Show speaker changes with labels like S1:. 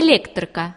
S1: электрика